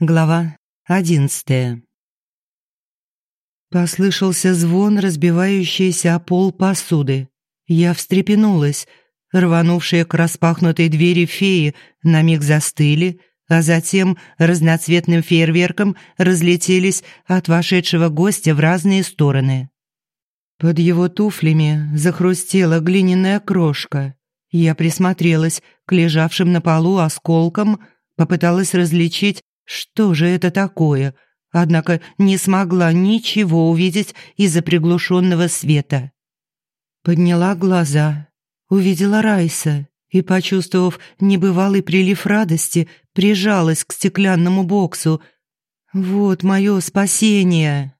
Глава одиннадцатая. Послышался звон, разбивающийся о пол посуды. Я встрепенулась. Рванувшие к распахнутой двери феи на миг застыли, а затем разноцветным фейерверком разлетелись от вошедшего гостя в разные стороны. Под его туфлями захрустела глиняная крошка. Я присмотрелась к лежавшим на полу осколкам, попыталась различить что же это такое? Однако не смогла ничего увидеть из-за приглушенного света. Подняла глаза, увидела Райса и, почувствовав небывалый прилив радости, прижалась к стеклянному боксу. «Вот мое спасение!»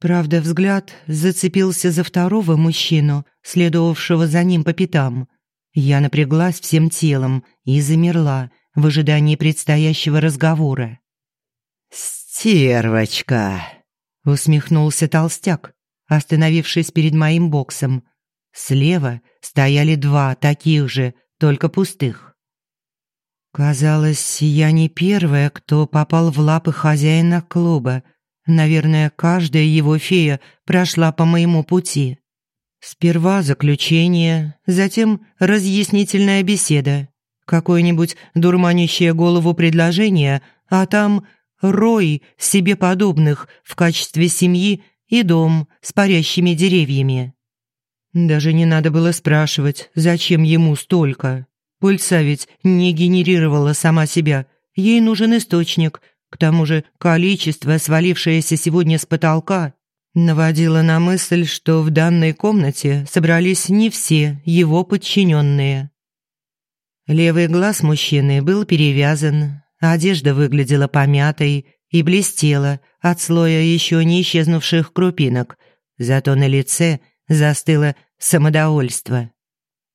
Правда, взгляд зацепился за второго мужчину, следовавшего за ним по пятам. Я напряглась всем телом и замерла, в ожидании предстоящего разговора. «Стервочка!» — усмехнулся толстяк, остановившись перед моим боксом. Слева стояли два таких же, только пустых. Казалось, я не первая, кто попал в лапы хозяина клуба. Наверное, каждая его фея прошла по моему пути. Сперва заключение, затем разъяснительная беседа, какое-нибудь дурманящее голову предложение, а там рой себе подобных в качестве семьи и дом с парящими деревьями. Даже не надо было спрашивать, зачем ему столько. Пыльца ведь не генерировала сама себя, ей нужен источник. К тому же количество, свалившееся сегодня с потолка, наводило на мысль, что в данной комнате собрались не все его подчиненные. Левый глаз мужчины был перевязан, одежда выглядела помятой и блестела от слоя еще не исчезнувших крупинок, зато на лице застыло самодовольство.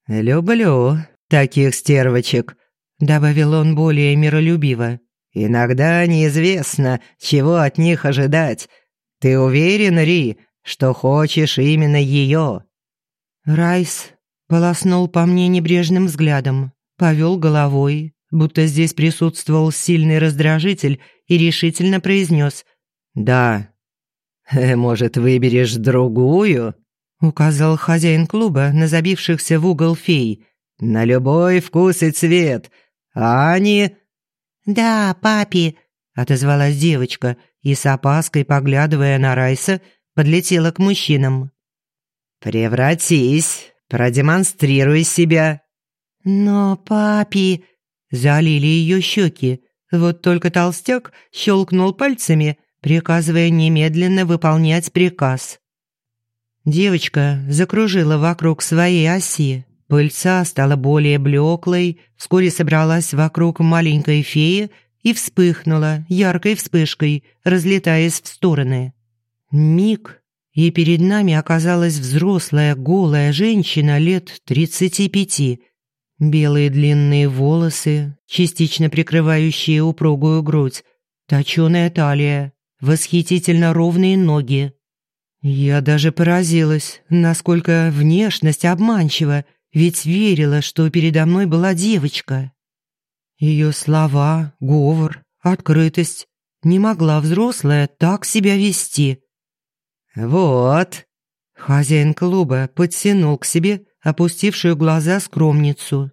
«Люблю таких стервочек», — добавил он более миролюбиво. «Иногда неизвестно, чего от них ожидать. Ты уверен, Ри, что хочешь именно ее?» Райс полоснул по мне небрежным взглядом повел головой, будто здесь присутствовал сильный раздражитель и решительно произнес «Да». «Э, «Может, выберешь другую?» — указал хозяин клуба на забившихся в угол фей. «На любой вкус и цвет. А они...» «Да, папи», — отозвалась девочка и с опаской, поглядывая на Райса, подлетела к мужчинам. «Превратись, продемонстрируй себя», «Но, папи...» — залили ее щеки. Вот только толстяк щелкнул пальцами, приказывая немедленно выполнять приказ. Девочка закружила вокруг своей оси. Пыльца стала более блеклой, вскоре собралась вокруг маленькой феи и вспыхнула яркой вспышкой, разлетаясь в стороны. Миг, и перед нами оказалась взрослая голая женщина лет тридцати пяти – Белые длинные волосы, частично прикрывающие упругую грудь, точёная талия, восхитительно ровные ноги. Я даже поразилась, насколько внешность обманчива, ведь верила, что передо мной была девочка. Ее слова, говор, открытость. Не могла взрослая так себя вести. «Вот!» Хозяин клуба подтянул к себе опустившую глаза скромницу.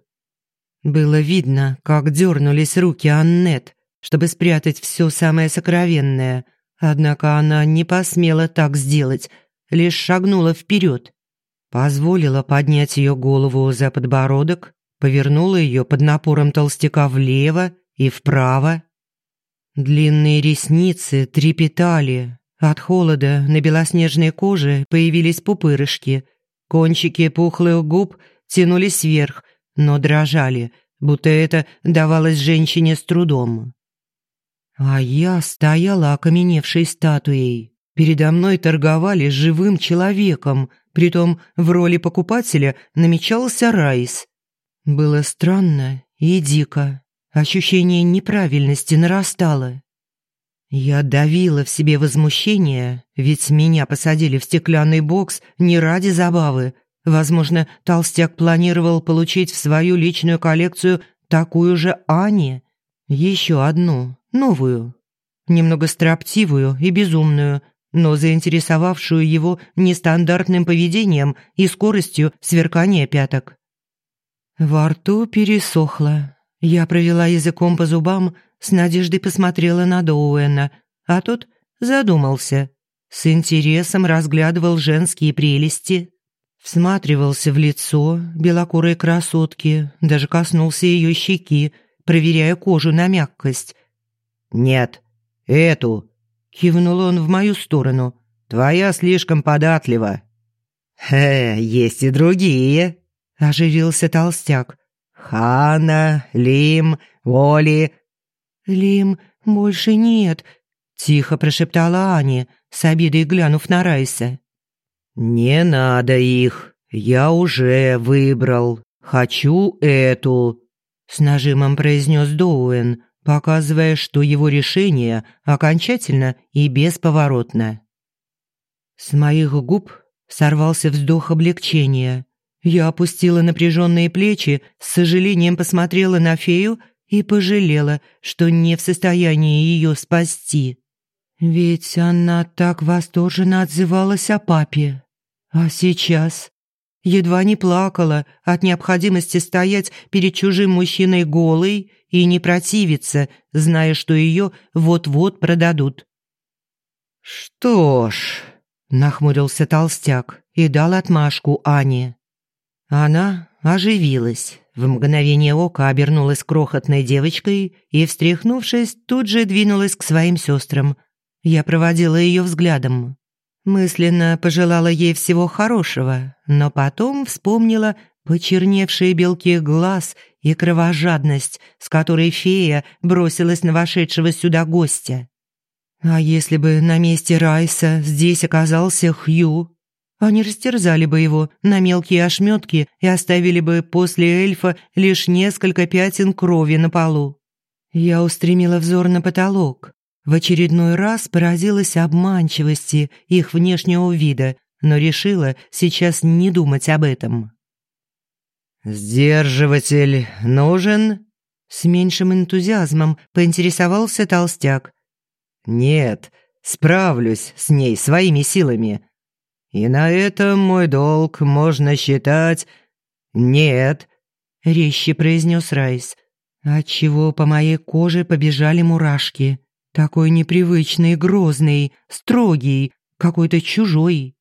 Было видно, как дернулись руки Аннет, чтобы спрятать все самое сокровенное, однако она не посмела так сделать, лишь шагнула вперед, позволила поднять ее голову за подбородок, повернула ее под напором толстяка влево и вправо. Длинные ресницы трепетали, от холода на белоснежной коже появились пупырышки, Кончики пухлых губ тянулись вверх, но дрожали, будто это давалось женщине с трудом. А я стояла окаменевшей статуей. Передо мной торговали живым человеком, притом в роли покупателя намечался Райс. Было странно и дико. Ощущение неправильности нарастало. Я давила в себе возмущение, ведь меня посадили в стеклянный бокс не ради забавы. Возможно, толстяк планировал получить в свою личную коллекцию такую же Ани. Еще одну, новую. немного строптивую и безумную, но заинтересовавшую его нестандартным поведением и скоростью сверкания пяток. Во рту пересохло. Я провела языком по зубам, с надеждой посмотрела на Доуэна, а тот задумался. С интересом разглядывал женские прелести, всматривался в лицо белокурой красотки, даже коснулся ее щеки, проверяя кожу на мягкость. «Нет, эту!» — кивнул он в мою сторону. «Твоя слишком податлива». «Хе, есть и другие», — оживился толстяк. «Хана, Лим, Воли». «Лим больше нет», — тихо прошептала Аня, с обидой глянув на Райса. «Не надо их, я уже выбрал. Хочу эту», с нажимом произнес Доуэн, показывая, что его решение окончательно и бесповоротно. С моих губ сорвался вздох облегчения. Я опустила напряженные плечи, с сожалением посмотрела на фею и пожалела, что не в состоянии ее спасти. Ведь она так восторженно отзывалась о папе. А сейчас едва не плакала от необходимости стоять перед чужим мужчиной голой и не противиться, зная, что ее вот-вот продадут. «Что ж», — нахмурился толстяк и дал отмашку Ане. Она оживилась, в мгновение ока обернулась крохотной девочкой и, встряхнувшись, тут же двинулась к своим сестрам. Я проводила ее взглядом. Мысленно пожелала ей всего хорошего, но потом вспомнила почерневшие белки глаз и кровожадность, с которой фея бросилась на вошедшего сюда гостя. А если бы на месте Райса здесь оказался Хью, они растерзали бы его на мелкие ошметки и оставили бы после эльфа лишь несколько пятен крови на полу. Я устремила взор на потолок. В очередной раз поразилась обманчивости их внешнего вида, но решила сейчас не думать об этом. «Сдерживатель нужен?» С меньшим энтузиазмом поинтересовался толстяк. «Нет, справлюсь с ней своими силами. И на этом мой долг можно считать...» «Нет», — резче произнес Райс, отчего по моей коже побежали мурашки. Такой непривычный, грозный, строгий, какой-то чужой.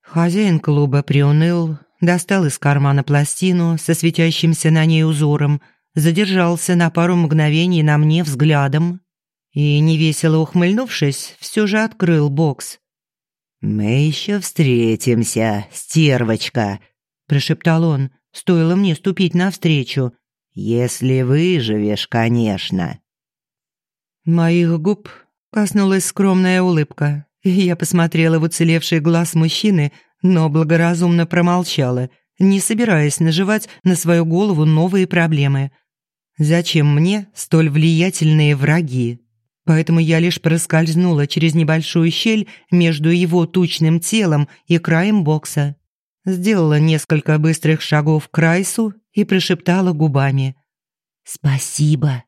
Хозяин клуба приуныл, достал из кармана пластину со светящимся на ней узором, задержался на пару мгновений на мне взглядом и, невесело ухмыльнувшись, все же открыл бокс. «Мы еще встретимся, стервочка», — прошептал он, стоило мне ступить навстречу. «Если выживешь, конечно». Моих губ коснулась скромная улыбка, я посмотрела в уцелевший глаз мужчины, но благоразумно промолчала, не собираясь наживать на свою голову новые проблемы. Зачем мне столь влиятельные враги? Поэтому я лишь проскользнула через небольшую щель между его тучным телом и краем бокса. Сделала несколько быстрых шагов к Райсу и прошептала губами «Спасибо».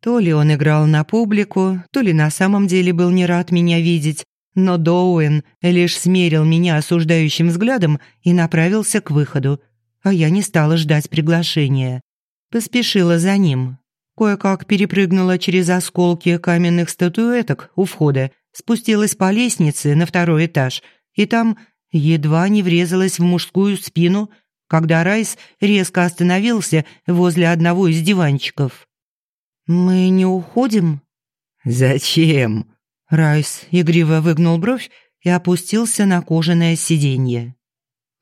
То ли он играл на публику, то ли на самом деле был не рад меня видеть, но Доуэн лишь смерил меня осуждающим взглядом и направился к выходу, а я не стала ждать приглашения. Поспешила за ним. Кое-как перепрыгнула через осколки каменных статуэток у входа, спустилась по лестнице на второй этаж, и там едва не врезалась в мужскую спину, когда Райс резко остановился возле одного из диванчиков. «Мы не уходим?» «Зачем?» Райс игриво выгнул бровь и опустился на кожаное сиденье.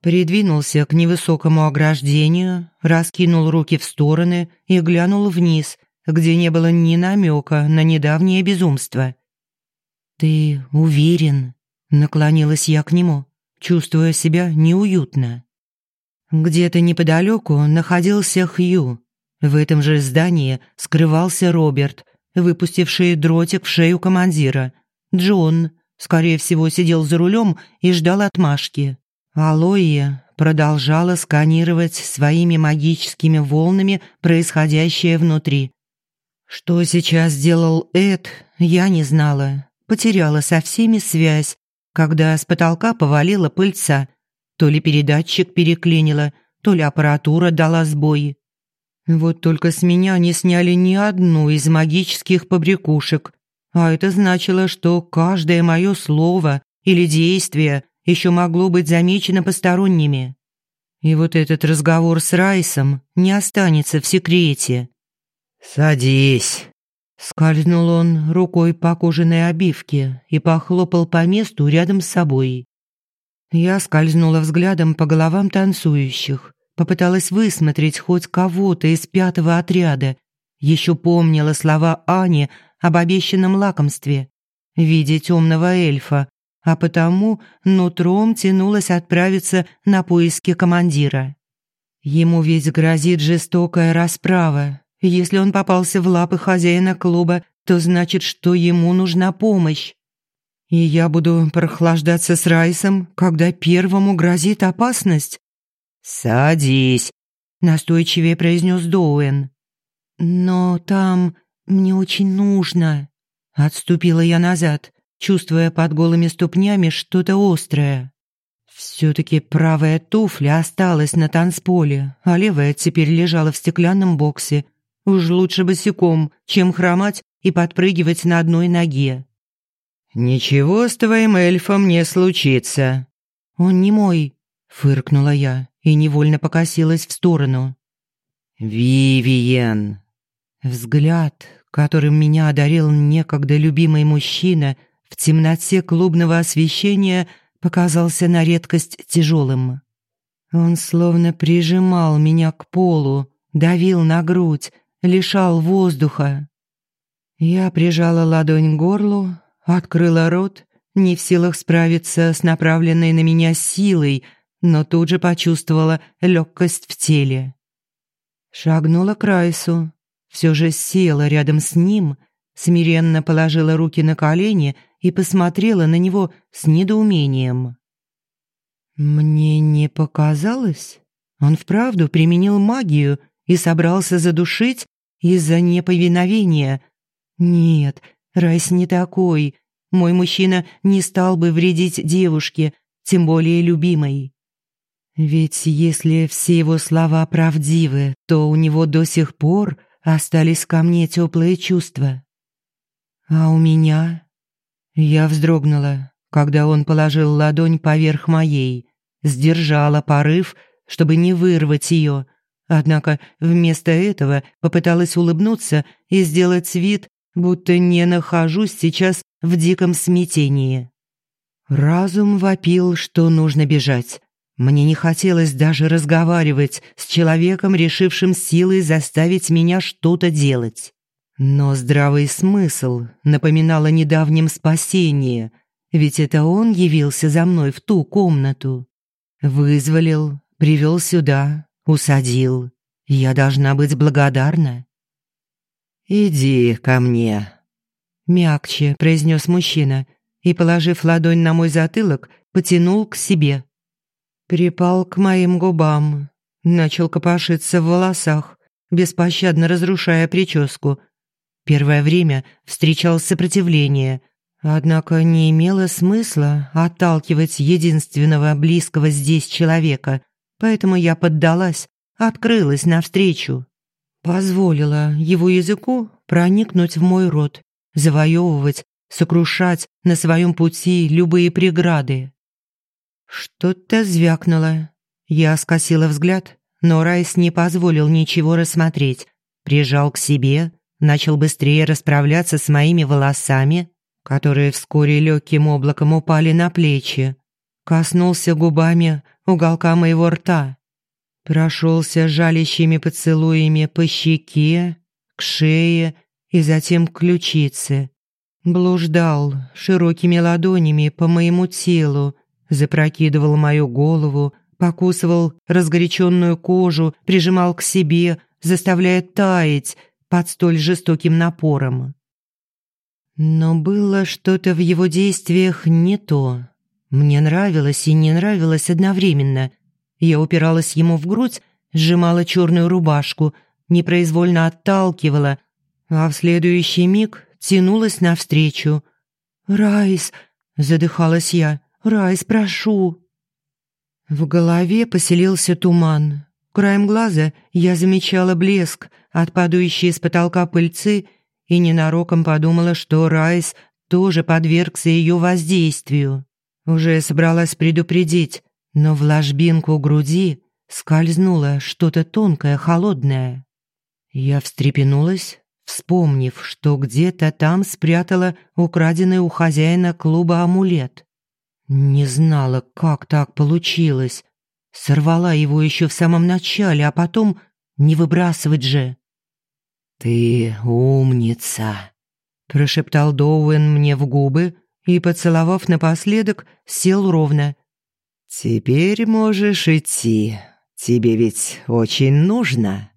Придвинулся к невысокому ограждению, раскинул руки в стороны и глянул вниз, где не было ни намека на недавнее безумство. «Ты уверен?» — наклонилась я к нему, чувствуя себя неуютно. Где-то неподалеку находился Хью, в этом же здании скрывался Роберт, выпустивший дротик в шею командира. Джон, скорее всего, сидел за рулем и ждал отмашки. Алоия продолжала сканировать своими магическими волнами происходящее внутри. Что сейчас сделал Эд, я не знала. Потеряла со всеми связь, когда с потолка повалила пыльца. То ли передатчик переклинило, то ли аппаратура дала сбой. Вот только с меня не сняли ни одну из магических побрякушек, а это значило, что каждое мое слово или действие еще могло быть замечено посторонними. И вот этот разговор с Райсом не останется в секрете. «Садись», — скользнул он рукой по кожаной обивке и похлопал по месту рядом с собой. Я скользнула взглядом по головам танцующих, попыталась высмотреть хоть кого-то из пятого отряда. Еще помнила слова Ани об обещанном лакомстве в виде темного эльфа, а потому нутром тянулась отправиться на поиски командира. Ему ведь грозит жестокая расправа. Если он попался в лапы хозяина клуба, то значит, что ему нужна помощь. И я буду прохлаждаться с Райсом, когда первому грозит опасность. «Садись», — настойчивее произнес Доуэн. «Но там мне очень нужно». Отступила я назад, чувствуя под голыми ступнями что-то острое. Все-таки правая туфля осталась на танцполе, а левая теперь лежала в стеклянном боксе. Уж лучше босиком, чем хромать и подпрыгивать на одной ноге. «Ничего с твоим эльфом не случится». «Он не мой», — фыркнула я и невольно покосилась в сторону. «Вивиен!» Взгляд, которым меня одарил некогда любимый мужчина, в темноте клубного освещения показался на редкость тяжелым. Он словно прижимал меня к полу, давил на грудь, лишал воздуха. Я прижала ладонь к горлу, открыла рот, не в силах справиться с направленной на меня силой, но тут же почувствовала легкость в теле. Шагнула к Райсу, все же села рядом с ним, смиренно положила руки на колени и посмотрела на него с недоумением. Мне не показалось? Он вправду применил магию и собрался задушить из-за неповиновения. Нет, Райс не такой. Мой мужчина не стал бы вредить девушке, тем более любимой. Ведь если все его слова правдивы, то у него до сих пор остались ко мне теплые чувства. А у меня... Я вздрогнула, когда он положил ладонь поверх моей, сдержала порыв, чтобы не вырвать ее, однако вместо этого попыталась улыбнуться и сделать вид, будто не нахожусь сейчас в диком смятении. Разум вопил, что нужно бежать, мне не хотелось даже разговаривать с человеком, решившим силой заставить меня что-то делать. Но здравый смысл напоминал о недавнем спасении, ведь это он явился за мной в ту комнату. Вызволил, привел сюда, усадил. Я должна быть благодарна. «Иди ко мне», — мягче произнес мужчина и, положив ладонь на мой затылок, потянул к себе. Припал к моим губам, начал копошиться в волосах, беспощадно разрушая прическу. Первое время встречал сопротивление, однако не имело смысла отталкивать единственного близкого здесь человека, поэтому я поддалась, открылась навстречу. Позволила его языку проникнуть в мой рот, завоевывать, сокрушать на своем пути любые преграды. Что-то звякнуло. Я скосила взгляд, но Райс не позволил ничего рассмотреть. Прижал к себе, начал быстрее расправляться с моими волосами, которые вскоре легким облаком упали на плечи. Коснулся губами уголка моего рта. Прошелся жалящими поцелуями по щеке, к шее и затем к ключице. Блуждал широкими ладонями по моему телу, запрокидывал мою голову, покусывал разгоряченную кожу, прижимал к себе, заставляя таять под столь жестоким напором. Но было что-то в его действиях не то. Мне нравилось и не нравилось одновременно. Я упиралась ему в грудь, сжимала черную рубашку, непроизвольно отталкивала, а в следующий миг тянулась навстречу. «Райс!» — задыхалась я. «Райс, прошу!» В голове поселился туман. Краем глаза я замечала блеск от падающей с потолка пыльцы и ненароком подумала, что Райс тоже подвергся ее воздействию. Уже собралась предупредить, но в ложбинку груди скользнуло что-то тонкое, холодное. Я встрепенулась, вспомнив, что где-то там спрятала украденный у хозяина клуба амулет. Не знала, как так получилось. Сорвала его еще в самом начале, а потом не выбрасывать же. «Ты умница», — прошептал Доуэн мне в губы и, поцеловав напоследок, сел ровно. «Теперь можешь идти. Тебе ведь очень нужно».